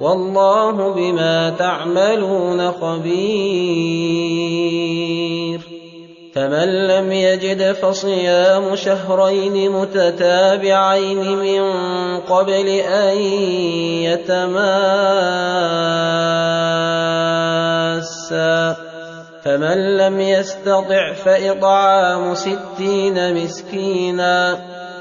والله بما تعملون خبير. فمن لم يجد فصيام شهرين متتابعين من قبل أن يتماسا. فمن لم يستطع فإطعام ستين مسكينا.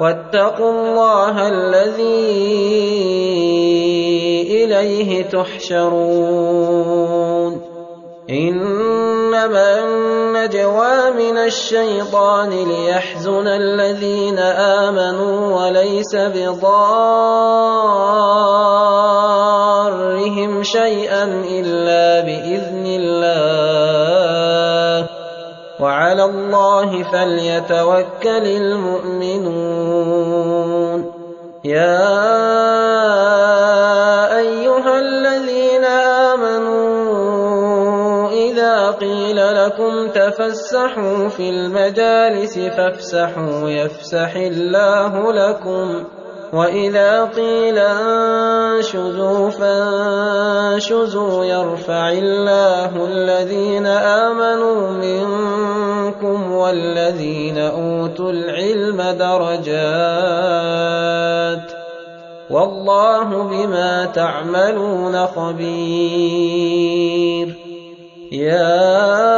واتقوا الله الذي إليه تحشرون. إنما النجوى من الشيطان ليحزن الذين آمنوا وليس بضارهم شيئا إلا بإذن الله. وعلى الله فليتوكل المؤمنون. يا أيها الذين آمنوا إذا قيل لكم تفسحوا في المجالس فافسحوا يفسح الله لكم. وإذا قيل انشزوا فانشزوا يرفع الله الذين آمنوا منكم والذين أوتوا العلم درجات والله بما تعملون خبير يا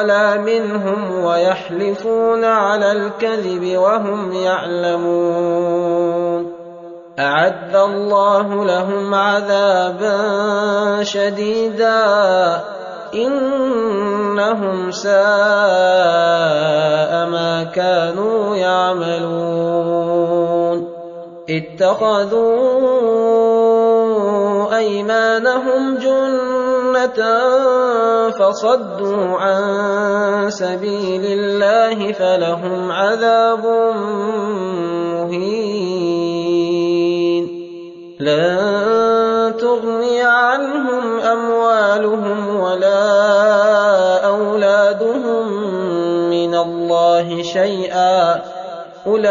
ولا منهم ويحلفون على الكذب وهم يعلمون. أعد الله لهم عذابا شديدا. إنهم ساء ما كانوا يعملون. اتخذوا أيمانهم فصدوا عن سبيل الله فلهم عذاب مهين. لن تغني عنهم أموالهم ولا أولادهم من الله شيئا. أولئك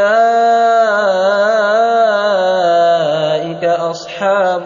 أصحاب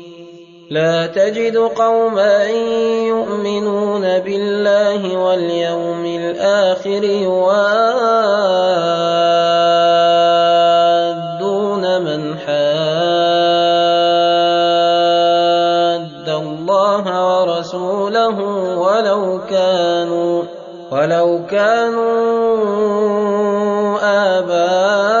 لا تجد قوما يؤمنون بالله واليوم الآخر يوادون من حاد الله ورسوله ولو كانوا ولو كانوا آباءهم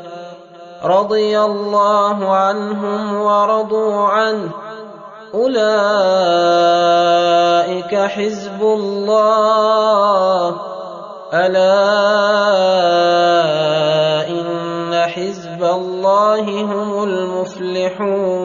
رضي الله عنهم ورضوا عنه. أولئك حزب الله. ألا إن حزب الله هم المفلحون.